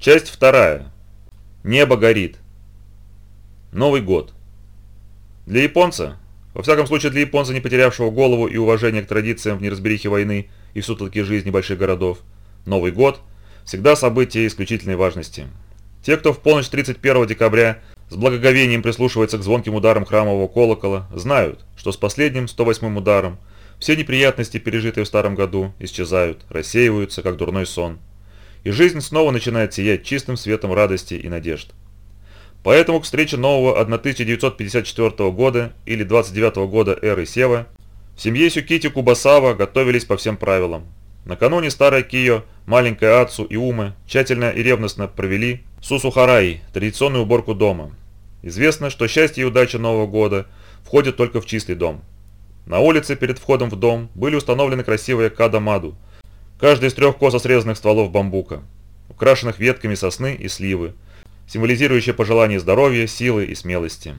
Часть вторая. Небо горит. Новый год. Для японца, во всяком случае для японца, не потерявшего голову и уважение к традициям в неразберихе войны и в сутолке жизни больших городов, Новый год – всегда событие исключительной важности. Те, кто в полночь 31 декабря с благоговением прислушивается к звонким ударам храмового колокола, знают, что с последним 108 ударом все неприятности, пережитые в старом году, исчезают, рассеиваются, как дурной сон. И жизнь снова начинает сиять чистым светом радости и надежд. Поэтому к встрече нового 1954 года или 29 года эры Сева в семье Сюкити Кубасава готовились по всем правилам. Накануне старая Кио, маленькая Ацу и Умы тщательно и ревностно провели Сусухараи, традиционную уборку дома. Известно, что счастье и удача Нового года входят только в чистый дом. На улице перед входом в дом были установлены красивые кадамаду, каждый из трех косо срезанных стволов бамбука, украшенных ветками сосны и сливы, символизирующие пожелание здоровья, силы и смелости.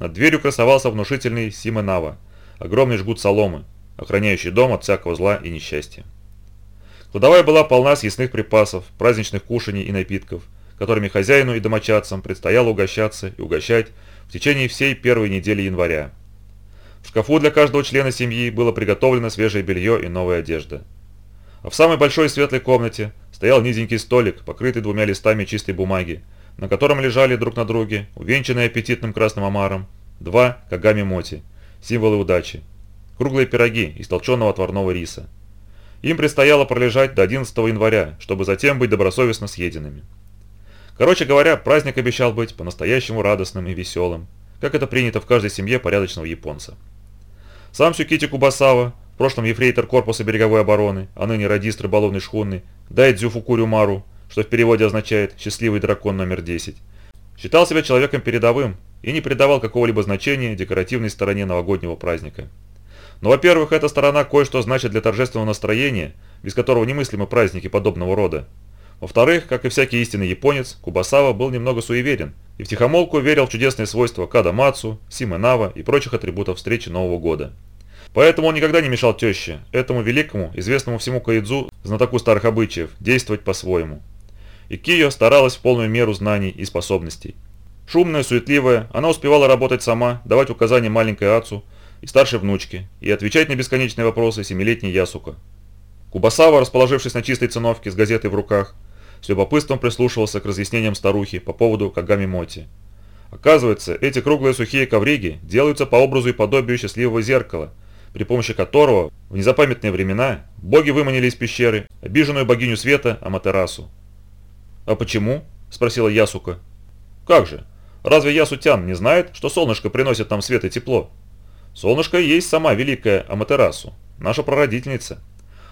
Над дверью красовался внушительный Сименава, огромный жгут соломы, охраняющий дом от всякого зла и несчастья. Кладовая была полна съестных припасов, праздничных кушаний и напитков, которыми хозяину и домочадцам предстояло угощаться и угощать в течение всей первой недели января. В шкафу для каждого члена семьи было приготовлено свежее белье и новая одежда. А в самой большой светлой комнате стоял низенький столик, покрытый двумя листами чистой бумаги, на котором лежали друг на друге, увенчанные аппетитным красным омаром, два кагами-моти, символы удачи, круглые пироги из толченого отварного риса. Им предстояло пролежать до 11 января, чтобы затем быть добросовестно съеденными. Короче говоря, праздник обещал быть по-настоящему радостным и веселым, как это принято в каждой семье порядочного японца. Сам Сюкити Кубасава, в прошлом ефрейтор корпуса береговой обороны, а ныне радист рыболовной шхуны, Дайдзю Фукурю Мару, что в переводе означает «счастливый дракон номер 10», считал себя человеком передовым и не придавал какого-либо значения декоративной стороне новогоднего праздника. Но, во-первых, эта сторона кое-что значит для торжественного настроения, без которого немыслимы праздники подобного рода. Во-вторых, как и всякий истинный японец, Кубасава был немного суеверен и втихомолку верил в чудесные свойства Кадамацу, Симэнава и прочих атрибутов встречи Нового года. Поэтому он никогда не мешал теще, этому великому, известному всему Каидзу, знатоку старых обычаев, действовать по-своему. И Кио старалась в полную меру знаний и способностей. Шумная, суетливая, она успевала работать сама, давать указания маленькой Ацу и старшей внучке, и отвечать на бесконечные вопросы семилетней Ясука. Кубасава, расположившись на чистой циновке с газетой в руках, с любопытством прислушивался к разъяснениям старухи по поводу Кагами Моти. Оказывается, эти круглые сухие ковриги делаются по образу и подобию счастливого зеркала, при помощи которого в незапамятные времена боги выманили из пещеры обиженную богиню света Аматерасу. «А почему?» – спросила Ясука. «Как же? Разве Ясутян не знает, что солнышко приносит нам свет и тепло? Солнышко есть сама великая Аматерасу, наша прародительница.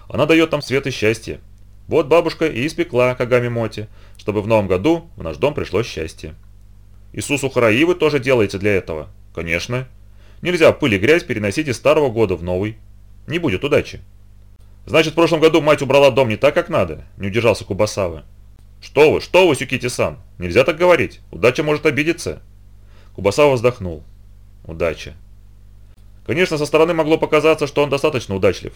Она дает нам свет и счастье. Вот бабушка и испекла Кагами Моти, чтобы в новом году в наш дом пришло счастье. Иисусу Хараи вы тоже делаете для этого? Конечно. Нельзя пыль и грязь переносить из старого года в новый. Не будет удачи. Значит, в прошлом году мать убрала дом не так, как надо, не удержался Кубасавы. Что вы, что вы, Сюкити-сан, нельзя так говорить, удача может обидеться. Кубасава вздохнул. Удача. Конечно, со стороны могло показаться, что он достаточно удачлив.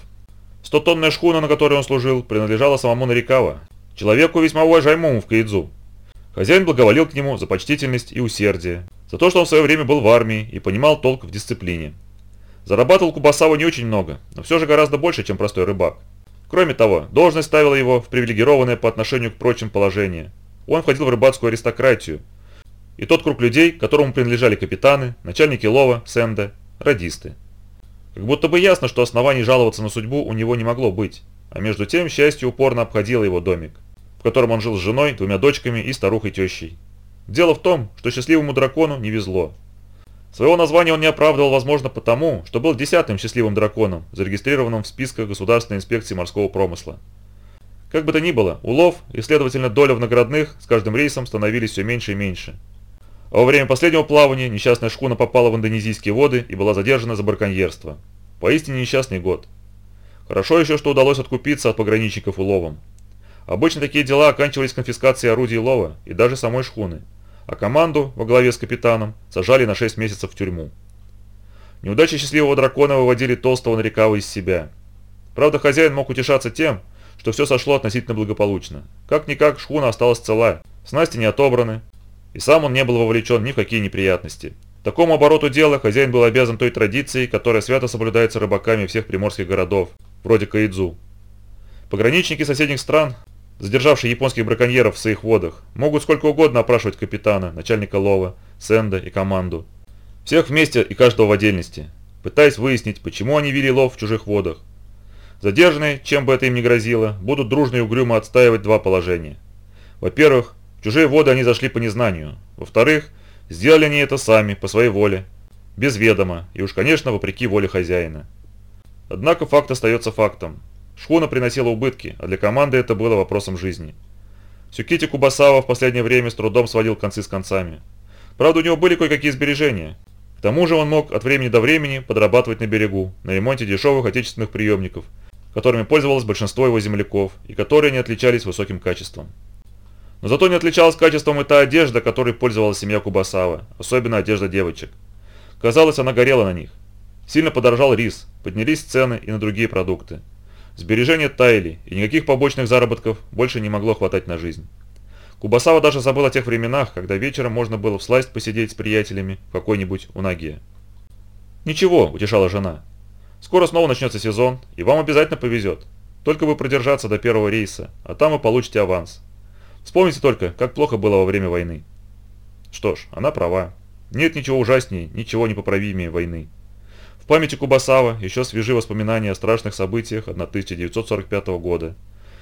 Стотонная шхуна, на которой он служил, принадлежала самому Нарикава, человеку весьма уважаемому в Каидзу. Хозяин благоволил к нему за почтительность и усердие, за то, что он в свое время был в армии и понимал толк в дисциплине. Зарабатывал Кубасава не очень много, но все же гораздо больше, чем простой рыбак. Кроме того, должность ставила его в привилегированное по отношению к прочим положение. Он входил в рыбацкую аристократию. И тот круг людей, которому принадлежали капитаны, начальники лова, сенда, радисты. Как будто бы ясно, что оснований жаловаться на судьбу у него не могло быть. А между тем счастье упорно обходило его домик, в котором он жил с женой, двумя дочками и старухой-тещей. Дело в том, что счастливому дракону не везло. Своего названия он не оправдывал, возможно, потому, что был десятым счастливым драконом, зарегистрированным в списках Государственной инспекции морского промысла. Как бы то ни было, улов и, следовательно, доля в наградных с каждым рейсом становились все меньше и меньше. А во время последнего плавания несчастная шхуна попала в индонезийские воды и была задержана за браконьерство. Поистине несчастный год. Хорошо еще, что удалось откупиться от пограничников уловом. Обычно такие дела оканчивались конфискацией орудий лова и даже самой шхуны, а команду во главе с капитаном сажали на 6 месяцев в тюрьму. Неудачи счастливого дракона выводили толстого Нарикава из себя. Правда, хозяин мог утешаться тем, что все сошло относительно благополучно. Как-никак шхуна осталась цела, снасти не отобраны, и сам он не был вовлечен ни в какие неприятности. Такому обороту дела хозяин был обязан той традицией, которая свято соблюдается рыбаками всех приморских городов, вроде Каидзу. Пограничники соседних стран, задержавшие японских браконьеров в своих водах, могут сколько угодно опрашивать капитана, начальника лова, сенда и команду. Всех вместе и каждого в отдельности, пытаясь выяснить, почему они вели лов в чужих водах. Задержанные, чем бы это им ни грозило, будут дружно и угрюмо отстаивать два положения. Во-первых, в чужие воды они зашли по незнанию. Во-вторых, сделали они это сами, по своей воле, без ведома и уж, конечно, вопреки воле хозяина. Однако факт остается фактом. Шхуна приносила убытки, а для команды это было вопросом жизни. Сюкити Кубасава в последнее время с трудом сводил концы с концами. Правда, у него были кое-какие сбережения. К тому же он мог от времени до времени подрабатывать на берегу, на ремонте дешевых отечественных приемников – которыми пользовалось большинство его земляков и которые не отличались высоким качеством. Но зато не отличалась качеством и та одежда, которой пользовалась семья Кубасава, особенно одежда девочек. Казалось, она горела на них. Сильно подорожал рис, поднялись цены и на другие продукты. Сбережения таяли, и никаких побочных заработков больше не могло хватать на жизнь. Кубасава даже забыл о тех временах, когда вечером можно было всласть посидеть с приятелями в какой-нибудь унаге. «Ничего», – утешала жена, Скоро снова начнется сезон, и вам обязательно повезет. Только вы продержаться до первого рейса, а там вы получите аванс. Вспомните только, как плохо было во время войны. Что ж, она права. Нет ничего ужаснее, ничего непоправимее войны. Памяти Кубасава еще свежи воспоминания о страшных событиях 1945 года,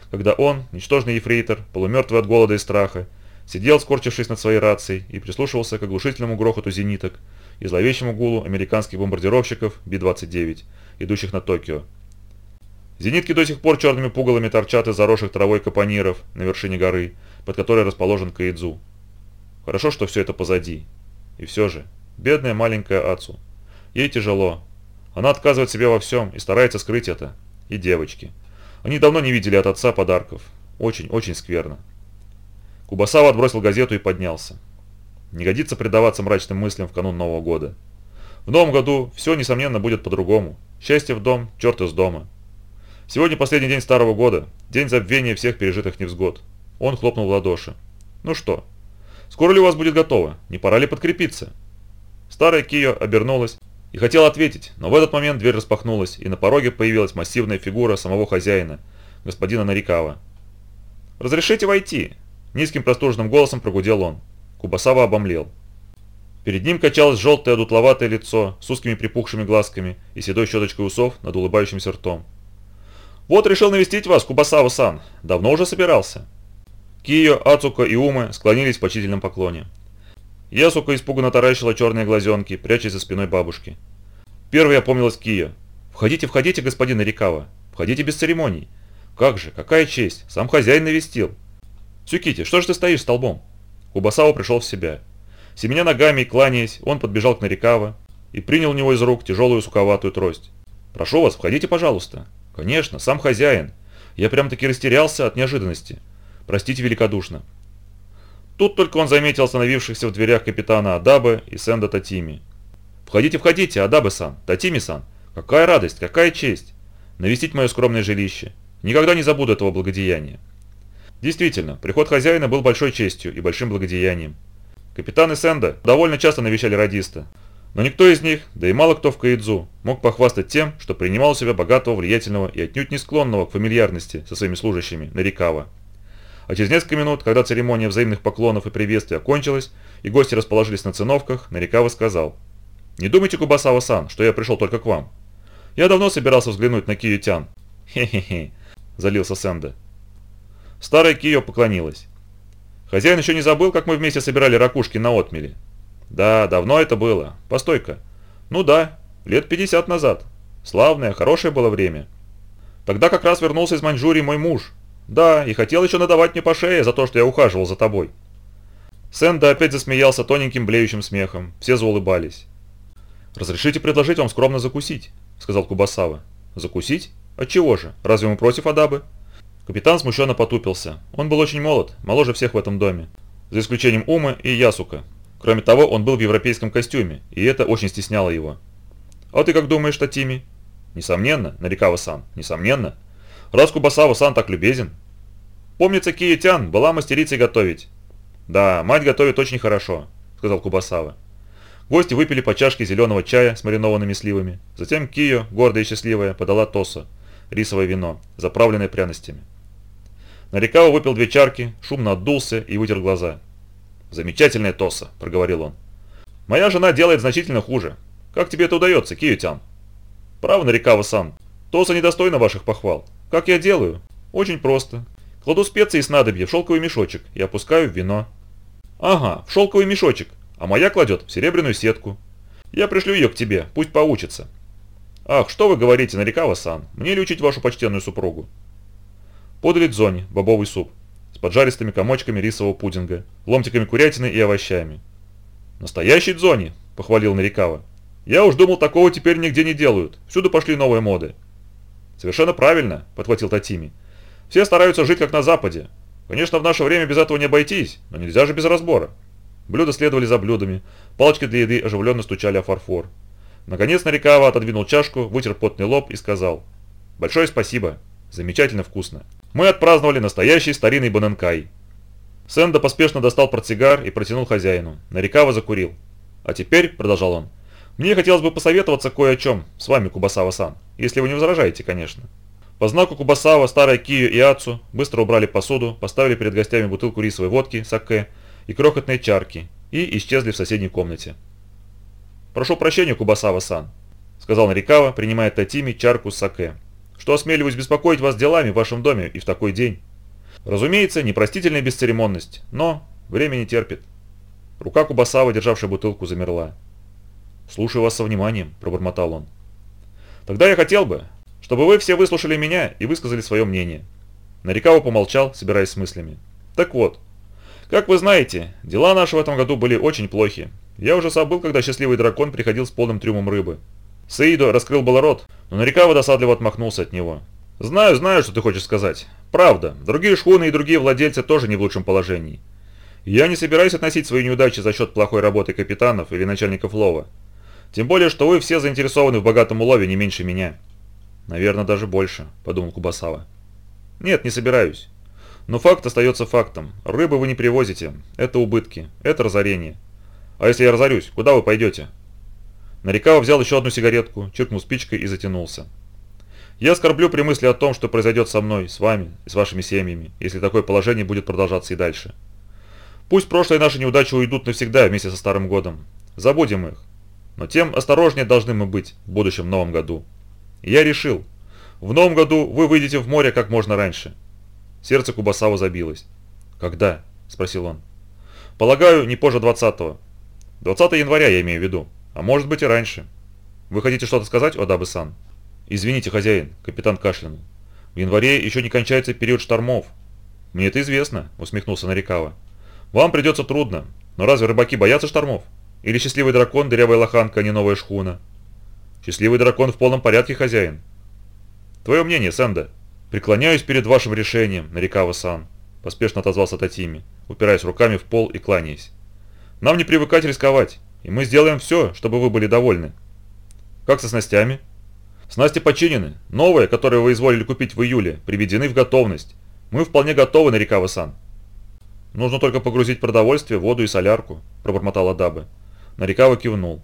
когда он, ничтожный ефрейтор, полумертвый от голода и страха, сидел, скорчившись над своей рацией, и прислушивался к оглушительному грохоту зениток и зловещему гулу американских бомбардировщиков Би-29, идущих на Токио. Зенитки до сих пор черными пугалами торчат из заросших травой капониров на вершине горы, под которой расположен Каидзу. Хорошо, что все это позади. И все же, бедная маленькая Ацу. Ей тяжело. Она отказывает себе во всем и старается скрыть это. И девочки. Они давно не видели от отца подарков. Очень, очень скверно. Кубасава отбросил газету и поднялся. Не годится предаваться мрачным мыслям в канун Нового года. В новом году все, несомненно, будет по-другому. Счастье в дом, черт из дома. Сегодня последний день старого года, день забвения всех пережитых невзгод. Он хлопнул в ладоши. Ну что, скоро ли у вас будет готово? Не пора ли подкрепиться? Старая Кио обернулась и хотела ответить, но в этот момент дверь распахнулась, и на пороге появилась массивная фигура самого хозяина, господина Нарикава. «Разрешите войти?» Низким простуженным голосом прогудел он. Кубасава обомлел. Перед ним качалось желтое дутловатое лицо с узкими припухшими глазками и седой щеточкой усов над улыбающимся ртом. «Вот решил навестить вас, Кубасава-сан. Давно уже собирался». Кио, Ацука и Умы склонились в почтительном поклоне. Ясука испуганно таращила черные глазенки, прячась за спиной бабушки. Первой опомнилась Кио. «Входите, входите, господин Ирикава. Входите без церемоний. Как же, какая честь. Сам хозяин навестил. Сюкити, что же ты стоишь столбом?» Кубасава пришел в себя. Семеня ногами и кланяясь, он подбежал к Нарикава и принял у него из рук тяжелую суковатую трость. «Прошу вас, входите, пожалуйста». «Конечно, сам хозяин. Я прям-таки растерялся от неожиданности. Простите великодушно». Тут только он заметил остановившихся в дверях капитана Адабы и Сенда Татими. «Входите, входите, Адабы-сан, Татими-сан. Какая радость, какая честь. Навестить мое скромное жилище. Никогда не забуду этого благодеяния». Действительно, приход хозяина был большой честью и большим благодеянием. Капитаны Сэнда довольно часто навещали радиста, но никто из них, да и мало кто в Каидзу, мог похвастать тем, что принимал у себя богатого, влиятельного и отнюдь не склонного к фамильярности со своими служащими Нарикава. А через несколько минут, когда церемония взаимных поклонов и приветствий окончилась, и гости расположились на циновках, Нарикава сказал, «Не думайте, Кубасава-сан, что я пришел только к вам. Я давно собирался взглянуть на Кию-тян». «Хе-хе-хе», – залился Сэнда. Старая Кио поклонилась. Хозяин еще не забыл, как мы вместе собирали ракушки на отмеле? Да, давно это было. Постой-ка. Ну да, лет 50 назад. Славное, хорошее было время. Тогда как раз вернулся из Маньчжурии мой муж. Да, и хотел еще надавать мне по шее за то, что я ухаживал за тобой. Сэнда опять засмеялся тоненьким блеющим смехом. Все заулыбались. «Разрешите предложить вам скромно закусить», — сказал Кубасава. «Закусить? Отчего же? Разве мы против Адабы?» Капитан смущенно потупился. Он был очень молод, моложе всех в этом доме. За исключением Умы и Ясука. Кроме того, он был в европейском костюме, и это очень стесняло его. «А ты как думаешь, Татими?» «Несомненно, Нарикава-сан, несомненно. Раз Кубасава-сан так любезен. Помнится, Киетян была мастерицей готовить. Да, мать готовит очень хорошо, сказал Кубасава. Гости выпили по чашке зеленого чая с маринованными сливами. Затем Кио, гордая и счастливая, подала Тосо, рисовое вино, заправленное пряностями. Нарикава выпил две чарки, шумно отдулся и вытер глаза. «Замечательная Тоса», – проговорил он. «Моя жена делает значительно хуже. Как тебе это удается, Киютян?» «Право, Нарикава-сан. Тоса недостойна ваших похвал. Как я делаю? Очень просто. Кладу специи и снадобья в шелковый мешочек и опускаю в вино». «Ага, в шелковый мешочек а моя кладет в серебряную сетку. Я пришлю ее к тебе, пусть поучится. Ах, что вы говорите, Нарикава-сан, мне ли учить вашу почтенную супругу? Подали дзони, бобовый суп, с поджаристыми комочками рисового пудинга, ломтиками курятины и овощами. Настоящий дзони, похвалил Нарикава. Я уж думал, такого теперь нигде не делают, всюду пошли новые моды. Совершенно правильно, подхватил Татими. Все стараются жить как на Западе. Конечно, в наше время без этого не обойтись, но нельзя же без разбора. Блюда следовали за блюдами, палочки для еды оживленно стучали о фарфор. Наконец Нарикава отодвинул чашку, вытер потный лоб и сказал «Большое спасибо, замечательно вкусно. Мы отпраздновали настоящий старинный бананкай». Сэнда поспешно достал портсигар и протянул хозяину. Нарикава закурил. «А теперь», — продолжал он, — «мне хотелось бы посоветоваться кое о чем с вами, Кубасава-сан, если вы не возражаете, конечно». По знаку Кубасава, старая Кию и Ацу быстро убрали посуду, поставили перед гостями бутылку рисовой водки, саке, и крохотные чарки, и исчезли в соседней комнате. «Прошу прощения, Кубасава-сан», — сказал Нарикава, принимая Татими чарку с саке, «что осмеливаюсь беспокоить вас делами в вашем доме и в такой день. Разумеется, непростительная бесцеремонность, но время не терпит». Рука Кубасава, державшая бутылку, замерла. «Слушаю вас со вниманием», – пробормотал он. «Тогда я хотел бы, чтобы вы все выслушали меня и высказали свое мнение». Нарикава помолчал, собираясь с мыслями. «Так вот, как вы знаете, дела наши в этом году были очень плохи. Я уже забыл, когда счастливый дракон приходил с полным трюмом рыбы. Саидо раскрыл было рот, но Нарикава досадливо отмахнулся от него. «Знаю, знаю, что ты хочешь сказать. Правда, другие шхуны и другие владельцы тоже не в лучшем положении. Я не собираюсь относить свои неудачи за счет плохой работы капитанов или начальников лова. Тем более, что вы все заинтересованы в богатом улове не меньше меня». «Наверное, даже больше», – подумал Кубасава. «Нет, не собираюсь. Но факт остается фактом. Рыбы вы не привозите. Это убытки. Это разорение. А если я разорюсь, куда вы пойдете? Нарикава взял еще одну сигаретку, чиркнул спичкой и затянулся. Я скорблю при мысли о том, что произойдет со мной, с вами и с вашими семьями, если такое положение будет продолжаться и дальше. Пусть прошлые наши неудачи уйдут навсегда вместе со Старым Годом. Забудем их. Но тем осторожнее должны мы быть в будущем Новом году. И я решил. В Новом году вы выйдете в море как можно раньше. Сердце Кубасава забилось. «Когда?» – спросил он. «Полагаю, не позже 20-го. 20 января я имею в виду, а может быть и раньше. Вы хотите что-то сказать, Одабы-сан?» «Извините, хозяин», – капитан кашлянул. «В январе еще не кончается период штормов». «Мне это известно», – усмехнулся Нарикава. «Вам придется трудно, но разве рыбаки боятся штормов? Или счастливый дракон, дырявая лоханка, а не новая шхуна?» «Счастливый дракон в полном порядке, хозяин». «Твое мнение, Сэнда?» «Преклоняюсь перед вашим решением, Нарикава-сан», – поспешно отозвался Татими, упираясь руками в пол и кланяясь. «Нам не привыкать рисковать, и мы сделаем все, чтобы вы были довольны». «Как со снастями?» «Снасти починены. Новые, которые вы изволили купить в июле, приведены в готовность. Мы вполне готовы, Нарикава-сан». «Нужно только погрузить продовольствие, воду и солярку», – пробормотал Адабы. Нарикава кивнул.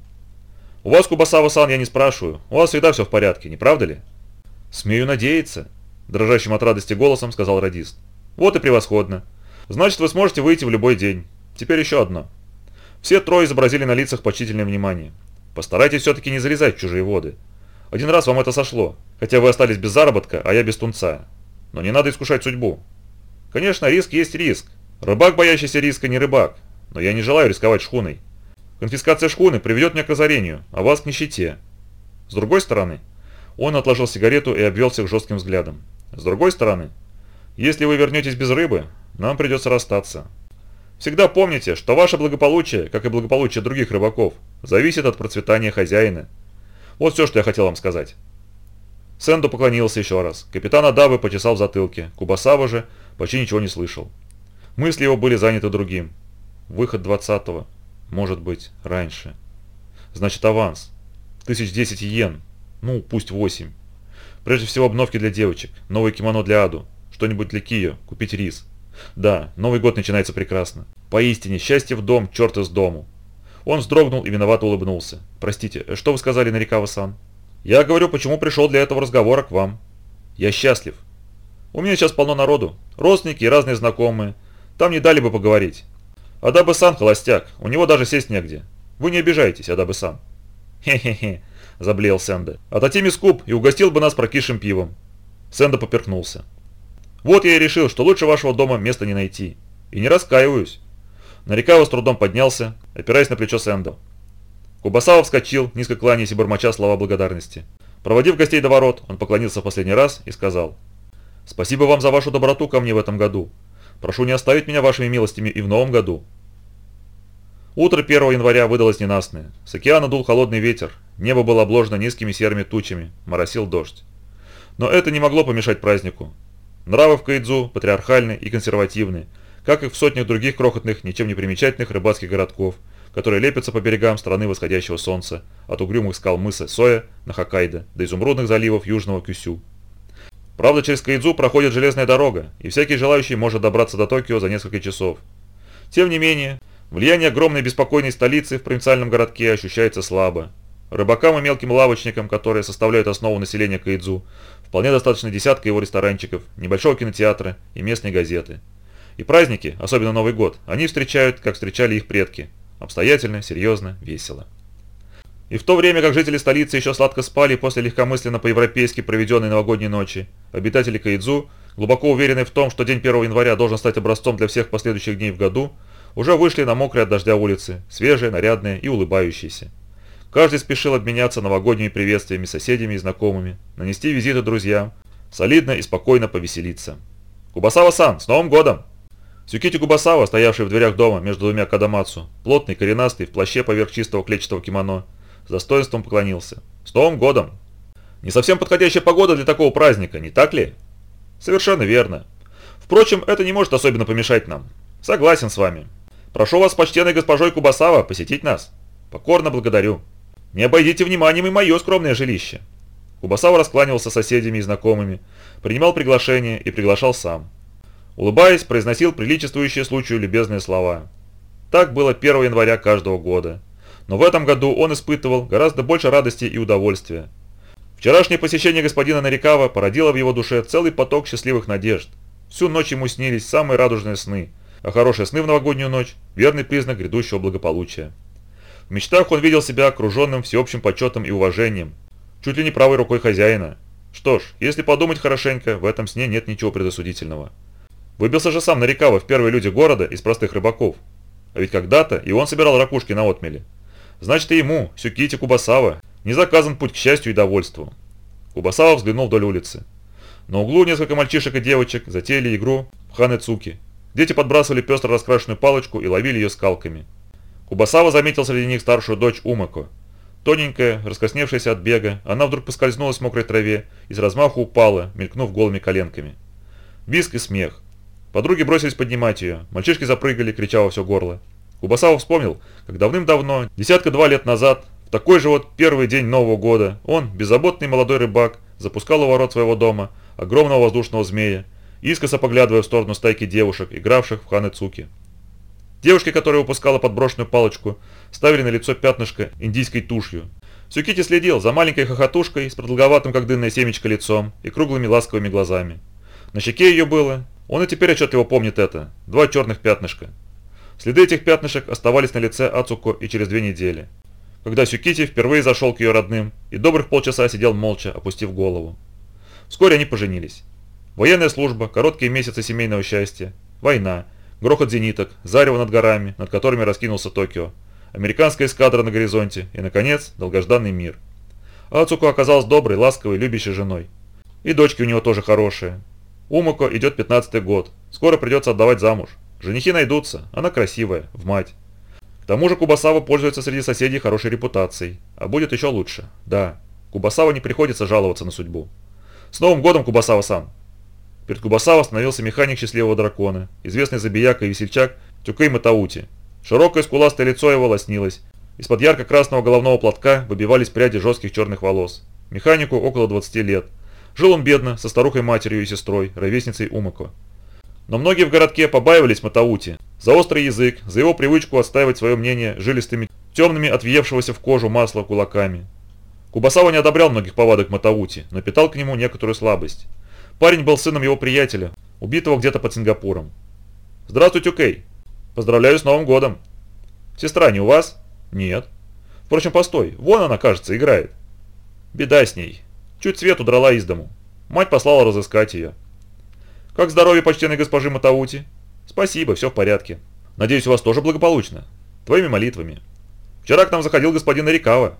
«У вас, Кубасава-сан, я не спрашиваю. У вас всегда все в порядке, не правда ли?» «Смею надеяться», Дрожащим от радости голосом сказал радист. Вот и превосходно. Значит, вы сможете выйти в любой день. Теперь еще одно. Все трое изобразили на лицах почтительное внимание. Постарайтесь все-таки не залезать в чужие воды. Один раз вам это сошло, хотя вы остались без заработка, а я без тунца. Но не надо искушать судьбу. Конечно, риск есть риск. Рыбак, боящийся риска, не рыбак. Но я не желаю рисковать шхуной. Конфискация шхуны приведет меня к озарению, а вас к нищете. С другой стороны, он отложил сигарету и обвел всех жестким взглядом. С другой стороны, если вы вернетесь без рыбы, нам придется расстаться. Всегда помните, что ваше благополучие, как и благополучие других рыбаков, зависит от процветания хозяина. Вот все, что я хотел вам сказать. Сэнду поклонился еще раз. Капитан Адавы почесал в затылке. Кубасава же почти ничего не слышал. Мысли его были заняты другим. Выход 20-го. Может быть, раньше. Значит, аванс. Тысяч десять йен. Ну, пусть 8. Прежде всего обновки для девочек, новое кимоно для Аду, что-нибудь для Кио, купить рис. Да, Новый год начинается прекрасно. Поистине, счастье в дом, черт из дому. Он вздрогнул и виновато улыбнулся. «Простите, что вы сказали, Нарикава-сан?» «Я говорю, почему пришел для этого разговора к вам. Я счастлив. У меня сейчас полно народу, родственники и разные знакомые. Там не дали бы поговорить. Адабы-сан холостяк, у него даже сесть негде. Вы не обижайтесь, Адабы-сан». «Хе-хе-хе», – заблеял Сэнда. «Отойти скуп и угостил бы нас прокисшим пивом». Сэнда поперхнулся. «Вот я и решил, что лучше вашего дома места не найти. И не раскаиваюсь. Нарикава с трудом поднялся, опираясь на плечо Сэндо. Кубасава вскочил, низко кланяясь и бормоча слова благодарности. Проводив гостей до ворот, он поклонился в последний раз и сказал «Спасибо вам за вашу доброту ко мне в этом году. Прошу не оставить меня вашими милостями и в новом году». Утро 1 января выдалось ненастное. С океана дул холодный ветер, небо было обложено низкими серыми тучами, моросил дождь. Но это не могло помешать празднику. Нравы в Кайдзу патриархальны и консервативны, как и в сотнях других крохотных, ничем не примечательных рыбацких городков, которые лепятся по берегам страны восходящего солнца, от угрюмых скал мыса Соя на Хоккайдо до изумрудных заливов южного Кюсю. Правда, через Кайдзу проходит железная дорога, и всякий желающий может добраться до Токио за несколько часов. Тем не менее, влияние огромной беспокойной столицы в провинциальном городке ощущается слабо. Рыбакам и мелким лавочникам, которые составляют основу населения Кайдзу, вполне достаточно десятка его ресторанчиков, небольшого кинотеатра и местной газеты – и праздники, особенно Новый год, они встречают, как встречали их предки. Обстоятельно, серьезно, весело. И в то время, как жители столицы еще сладко спали после легкомысленно по-европейски проведенной новогодней ночи, обитатели Каидзу, глубоко уверенные в том, что день 1 января должен стать образцом для всех последующих дней в году, уже вышли на мокрые от дождя улицы, свежие, нарядные и улыбающиеся. Каждый спешил обменяться новогодними приветствиями соседями и знакомыми, нанести визиты друзьям, солидно и спокойно повеселиться. «Кубасава-сан, с Новым годом!» Сюкити Губасава, стоявший в дверях дома между двумя Кадамацу, плотный, коренастый, в плаще поверх чистого клетчатого кимоно, с достоинством поклонился. «С Новым годом!» «Не совсем подходящая погода для такого праздника, не так ли?» «Совершенно верно. Впрочем, это не может особенно помешать нам. Согласен с вами. Прошу вас, почтенной госпожой Кубасава, посетить нас. Покорно благодарю. Не обойдите вниманием и мое скромное жилище». Кубасава раскланивался соседями и знакомыми, принимал приглашение и приглашал сам. Улыбаясь, произносил приличествующие случаю любезные слова. Так было 1 января каждого года. Но в этом году он испытывал гораздо больше радости и удовольствия. Вчерашнее посещение господина Нарикава породило в его душе целый поток счастливых надежд. Всю ночь ему снились самые радужные сны, а хорошие сны в новогоднюю ночь – верный признак грядущего благополучия. В мечтах он видел себя окруженным всеобщим почетом и уважением, чуть ли не правой рукой хозяина. Что ж, если подумать хорошенько, в этом сне нет ничего предосудительного. Выбился же сам Нарикава в первые люди города из простых рыбаков. А ведь когда-то и он собирал ракушки на отмеле. Значит и ему, Сюкити Кубасава, не заказан путь к счастью и довольству. Кубасава взглянул вдоль улицы. На углу несколько мальчишек и девочек затеяли игру в ханецуки. Дети подбрасывали пестро раскрашенную палочку и ловили ее скалками. Кубасава заметил среди них старшую дочь Умако. Тоненькая, раскосневшаяся от бега, она вдруг поскользнулась в мокрой траве и с размаху упала, мелькнув голыми коленками. Виск и смех. Подруги бросились поднимать ее, мальчишки запрыгали, крича во все горло. Кубасава вспомнил, как давным-давно, десятка-два лет назад, в такой же вот первый день Нового года, он, беззаботный молодой рыбак, запускал у ворот своего дома огромного воздушного змея, искоса поглядывая в сторону стайки девушек, игравших в ханецуки. Девушки, которая выпускала подброшенную палочку, ставили на лицо пятнышко индийской тушью. Сюкити следил за маленькой хохотушкой с продолговатым, как дынное семечко, лицом и круглыми ласковыми глазами. На щеке ее было он и теперь отчетливо помнит это. Два черных пятнышка. Следы этих пятнышек оставались на лице Ацуко и через две недели. Когда Сюкити впервые зашел к ее родным и добрых полчаса сидел молча, опустив голову. Вскоре они поженились. Военная служба, короткие месяцы семейного счастья, война, грохот зениток, зарево над горами, над которыми раскинулся Токио, американская эскадра на горизонте и, наконец, долгожданный мир. Ацуко оказалась доброй, ласковой, любящей женой. И дочки у него тоже хорошие, Умако идет пятнадцатый год. Скоро придется отдавать замуж. Женихи найдутся. Она красивая, в мать. К тому же Кубасава пользуется среди соседей хорошей репутацией. А будет еще лучше. Да, Кубасава не приходится жаловаться на судьбу. С Новым годом, Кубасава-сан! Перед Кубасава остановился механик счастливого дракона, известный забияка и весельчак Тюкей Матаути. Широкое скуластое лицо его лоснилось. Из-под ярко-красного головного платка выбивались пряди жестких черных волос. Механику около 20 лет. Жил он бедно, со старухой-матерью и сестрой, ровесницей Умако. Но многие в городке побаивались Матаути. За острый язык, за его привычку отстаивать свое мнение жилистыми, темными от въевшегося в кожу масла кулаками. Кубасава не одобрял многих повадок Матаути, но питал к нему некоторую слабость. Парень был сыном его приятеля, убитого где-то под Сингапуром. «Здравствуйте, Кей. Поздравляю с Новым годом!» «Сестра не у вас?» «Нет». «Впрочем, постой, вон она, кажется, играет». «Беда с ней. Чуть свет удрала из дому. Мать послала разыскать ее». «Как здоровье почтенной госпожи Матаути?» «Спасибо, все в порядке. Надеюсь, у вас тоже благополучно. Твоими молитвами. Вчера к нам заходил господин Арикава.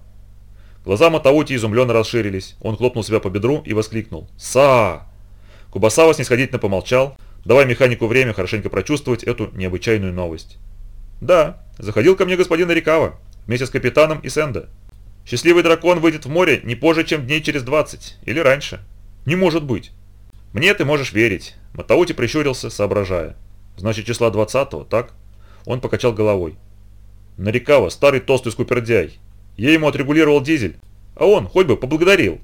Глаза Матаути изумленно расширились. Он хлопнул себя по бедру и воскликнул. «Са!» Кубасава снисходительно помолчал, давая механику время хорошенько прочувствовать эту необычайную новость. «Да, заходил ко мне господин Арикава, вместе с капитаном и Сэнда. Счастливый дракон выйдет в море не позже, чем дней через 20, или раньше. Не может быть. Мне ты можешь верить». Матаути прищурился, соображая. «Значит, числа 20-го, так?» Он покачал головой. Нарикава, старый толстый скупердяй, я ему отрегулировал дизель, а он хоть бы поблагодарил.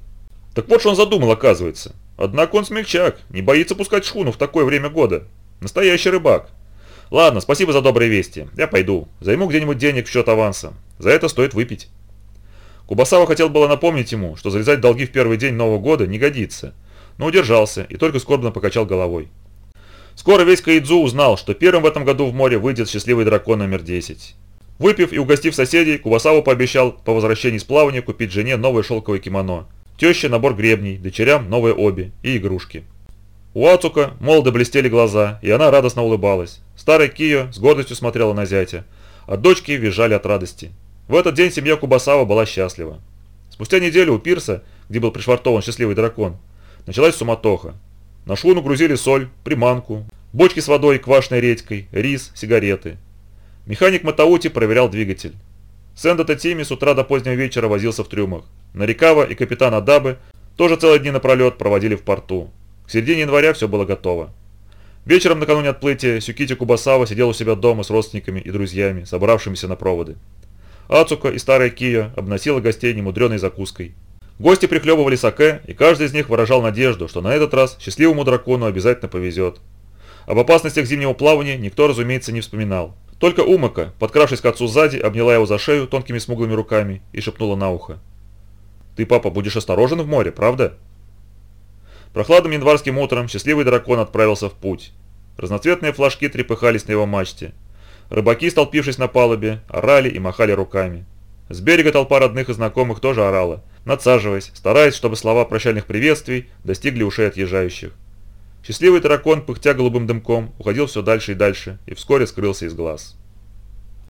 Так вот что он задумал, оказывается. Однако он смельчак, не боится пускать шхуну в такое время года. Настоящий рыбак. Ладно, спасибо за добрые вести. Я пойду. Займу где-нибудь денег в счет аванса. За это стоит выпить. Кубасава хотел было напомнить ему, что залезать долги в первый день Нового года не годится, но удержался и только скорбно покачал головой. Скоро весь Каидзу узнал, что первым в этом году в море выйдет счастливый дракон номер 10. Выпив и угостив соседей, Кувасава пообещал по возвращении с плавания купить жене новое шелковое кимоно, теще набор гребней, дочерям новые обе и игрушки. У Ацука молодо блестели глаза, и она радостно улыбалась. Старая Кио с гордостью смотрела на зятя, а дочки визжали от радости. В этот день семья Кубасава была счастлива. Спустя неделю у пирса, где был пришвартован счастливый дракон, началась суматоха. На шхуну грузили соль, приманку, бочки с водой, квашеной редькой, рис, сигареты – Механик Матаути проверял двигатель. Сэнда Татими с утра до позднего вечера возился в трюмах. Нарикава и капитан Адабы тоже целые дни напролет проводили в порту. К середине января все было готово. Вечером накануне отплытия Сюкити Кубасава сидел у себя дома с родственниками и друзьями, собравшимися на проводы. Ацука и старая Кия обносила гостей немудреной закуской. Гости прихлебывали саке, и каждый из них выражал надежду, что на этот раз счастливому дракону обязательно повезет. Об опасностях зимнего плавания никто, разумеется, не вспоминал. Только Умака, подкравшись к отцу сзади, обняла его за шею тонкими смуглыми руками и шепнула на ухо. «Ты, папа, будешь осторожен в море, правда?» Прохладным январским утром счастливый дракон отправился в путь. Разноцветные флажки трепыхались на его мачте. Рыбаки, столпившись на палубе, орали и махали руками. С берега толпа родных и знакомых тоже орала, надсаживаясь, стараясь, чтобы слова прощальных приветствий достигли ушей отъезжающих. Счастливый дракон, пыхтя голубым дымком, уходил все дальше и дальше и вскоре скрылся из глаз.